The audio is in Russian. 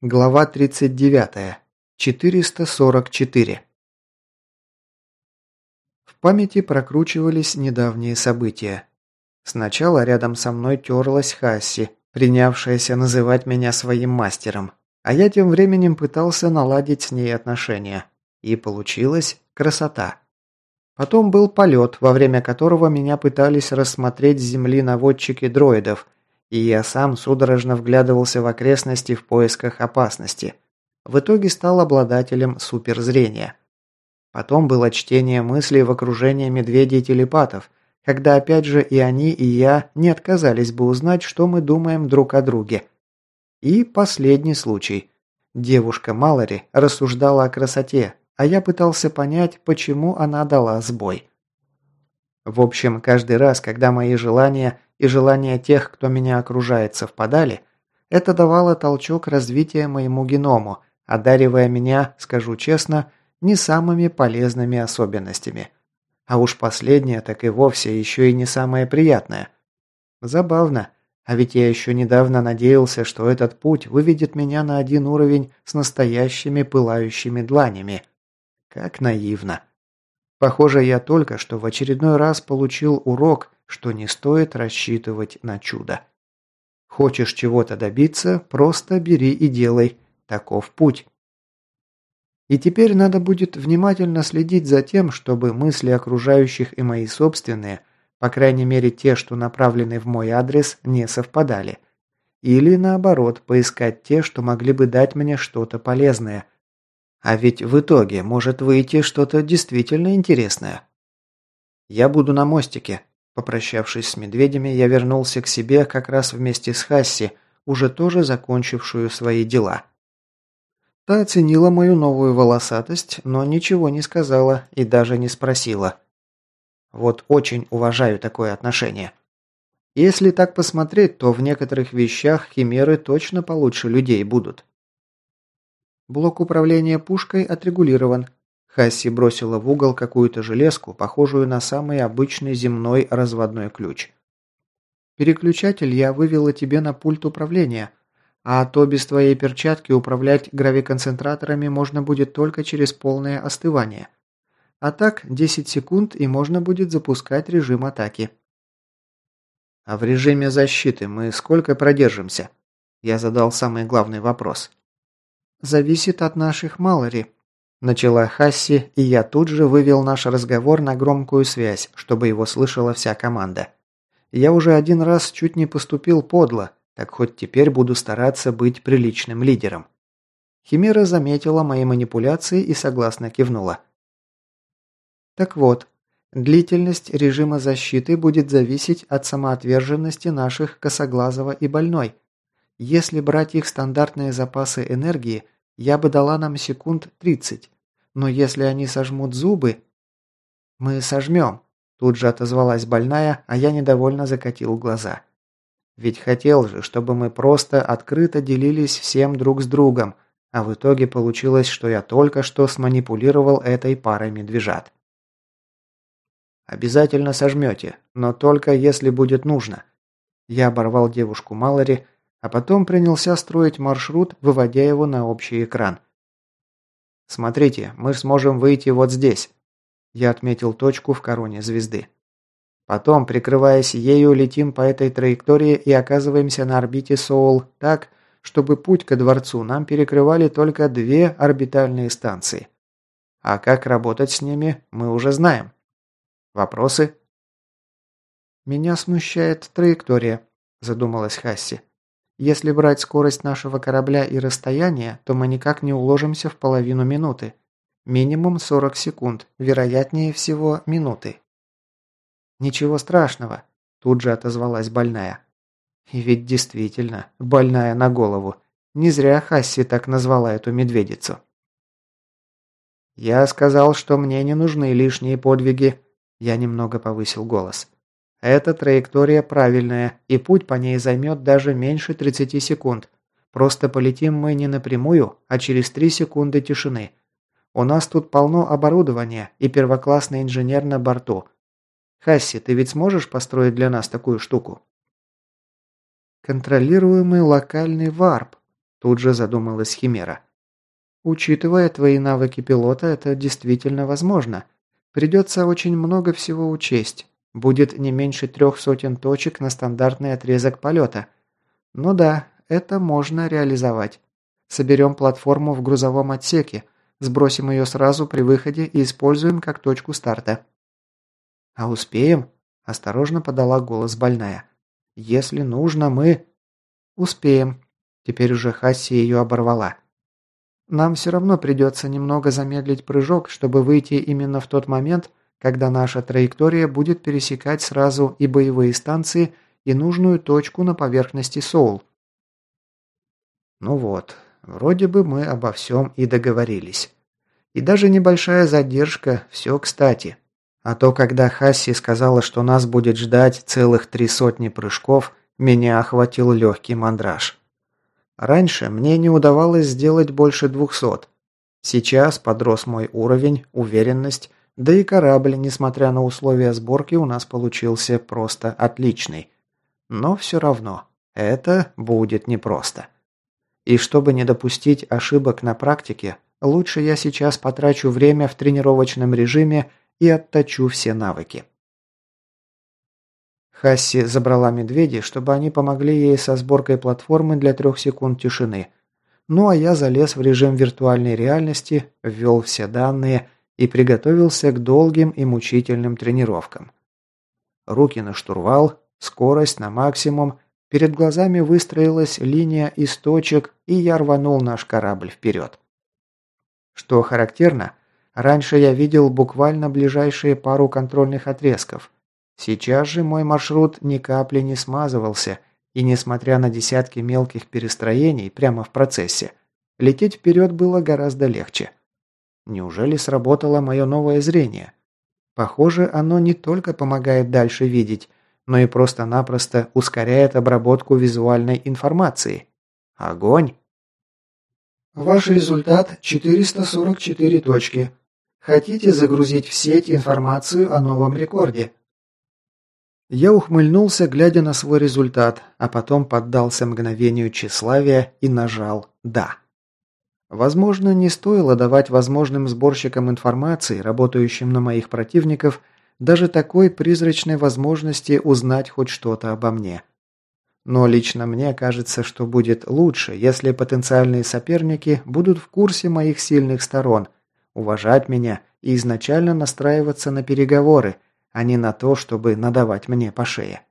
Глава 39. 444. В памяти прокручивались недавние события. Сначала рядом со мной терлась Хасси, принявшаяся называть меня своим мастером, а я тем временем пытался наладить с ней отношения. И получилась красота. Потом был полет, во время которого меня пытались рассмотреть с земли наводчики дроидов – и я сам судорожно вглядывался в окрестности в поисках опасности. В итоге стал обладателем суперзрения. Потом было чтение мыслей в окружении медведей-телепатов, когда опять же и они, и я не отказались бы узнать, что мы думаем друг о друге. И последний случай. Девушка Малори рассуждала о красоте, а я пытался понять, почему она дала сбой. В общем, каждый раз, когда мои желания и желания тех, кто меня окружает, совпадали, это давало толчок развития моему геному, одаривая меня, скажу честно, не самыми полезными особенностями. А уж последнее так и вовсе еще и не самое приятное. Забавно, а ведь я еще недавно надеялся, что этот путь выведет меня на один уровень с настоящими пылающими дланями. Как наивно. Похоже, я только что в очередной раз получил урок, что не стоит рассчитывать на чудо. Хочешь чего-то добиться, просто бери и делай. Таков путь. И теперь надо будет внимательно следить за тем, чтобы мысли окружающих и мои собственные, по крайней мере те, что направлены в мой адрес, не совпадали. Или наоборот, поискать те, что могли бы дать мне что-то полезное. А ведь в итоге может выйти что-то действительно интересное. Я буду на мостике, Попрощавшись с медведями, я вернулся к себе как раз вместе с Хасси, уже тоже закончившую свои дела. Та оценила мою новую волосатость, но ничего не сказала и даже не спросила. Вот очень уважаю такое отношение. Если так посмотреть, то в некоторых вещах химеры точно получше людей будут. Блок управления пушкой отрегулирован. Хасси бросила в угол какую-то железку, похожую на самый обычный земной разводной ключ. «Переключатель я вывела тебе на пульт управления, а то без твоей перчатки управлять гравиконцентраторами можно будет только через полное остывание. А так 10 секунд и можно будет запускать режим атаки». «А в режиме защиты мы сколько продержимся?» Я задал самый главный вопрос. «Зависит от наших Малори», Начала Хасси, и я тут же вывел наш разговор на громкую связь, чтобы его слышала вся команда. Я уже один раз чуть не поступил подло, так хоть теперь буду стараться быть приличным лидером. Химера заметила мои манипуляции и согласно кивнула. Так вот, длительность режима защиты будет зависеть от самоотверженности наших Косоглазого и Больной. Если брать их стандартные запасы энергии – я бы дала нам секунд 30. Но если они сожмут зубы... Мы сожмем. Тут же отозвалась больная, а я недовольно закатил глаза. Ведь хотел же, чтобы мы просто открыто делились всем друг с другом, а в итоге получилось, что я только что сманипулировал этой парой медвежат. «Обязательно сожмете, но только если будет нужно». Я оборвал девушку Малори, а потом принялся строить маршрут, выводя его на общий экран. «Смотрите, мы сможем выйти вот здесь». Я отметил точку в короне звезды. Потом, прикрываясь ею, летим по этой траектории и оказываемся на орбите Соул так, чтобы путь ко дворцу нам перекрывали только две орбитальные станции. А как работать с ними, мы уже знаем. Вопросы? «Меня смущает траектория», – задумалась Хасси. Если брать скорость нашего корабля и расстояние, то мы никак не уложимся в половину минуты. Минимум 40 секунд, вероятнее всего минуты. «Ничего страшного», – тут же отозвалась больная. И ведь действительно, больная на голову. Не зря Хасси так назвала эту медведицу. «Я сказал, что мне не нужны лишние подвиги», – я немного повысил голос. Эта траектория правильная, и путь по ней займет даже меньше 30 секунд. Просто полетим мы не напрямую, а через 3 секунды тишины. У нас тут полно оборудования и первоклассный инженер на борту. Хасси, ты ведь сможешь построить для нас такую штуку? Контролируемый локальный варп. Тут же задумалась Химера. Учитывая твои навыки пилота, это действительно возможно. Придется очень много всего учесть. Будет не меньше трех сотен точек на стандартный отрезок полета. Ну да, это можно реализовать. Соберем платформу в грузовом отсеке, сбросим ее сразу при выходе и используем как точку старта. А успеем? Осторожно подала голос больная. Если нужно, мы... Успеем. Теперь уже Хасси ее оборвала. Нам все равно придется немного замедлить прыжок, чтобы выйти именно в тот момент, когда наша траектория будет пересекать сразу и боевые станции, и нужную точку на поверхности Соул. Ну вот, вроде бы мы обо всем и договорились. И даже небольшая задержка, все кстати. А то, когда Хасси сказала, что нас будет ждать целых три сотни прыжков, меня охватил легкий мандраж. Раньше мне не удавалось сделать больше двухсот. Сейчас подрос мой уровень, уверенность, да и корабль, несмотря на условия сборки, у нас получился просто отличный. Но все равно, это будет непросто. И чтобы не допустить ошибок на практике, лучше я сейчас потрачу время в тренировочном режиме и отточу все навыки. Хасси забрала медведей, чтобы они помогли ей со сборкой платформы для трех секунд тишины. Ну а я залез в режим виртуальной реальности, ввел все данные и приготовился к долгим и мучительным тренировкам. Руки на штурвал, скорость на максимум, перед глазами выстроилась линия из точек, и я рванул наш корабль вперед. Что характерно, раньше я видел буквально ближайшие пару контрольных отрезков. Сейчас же мой маршрут ни капли не смазывался, и несмотря на десятки мелких перестроений прямо в процессе, лететь вперед было гораздо легче. Неужели сработало мое новое зрение? Похоже, оно не только помогает дальше видеть, но и просто-напросто ускоряет обработку визуальной информации. Огонь! Ваш результат 444 точки. Хотите загрузить в сеть информацию о новом рекорде? Я ухмыльнулся, глядя на свой результат, а потом поддался мгновению тщеславия и нажал «Да». Возможно, не стоило давать возможным сборщикам информации, работающим на моих противников, даже такой призрачной возможности узнать хоть что-то обо мне. Но лично мне кажется, что будет лучше, если потенциальные соперники будут в курсе моих сильных сторон, уважать меня и изначально настраиваться на переговоры, а не на то, чтобы надавать мне по шее.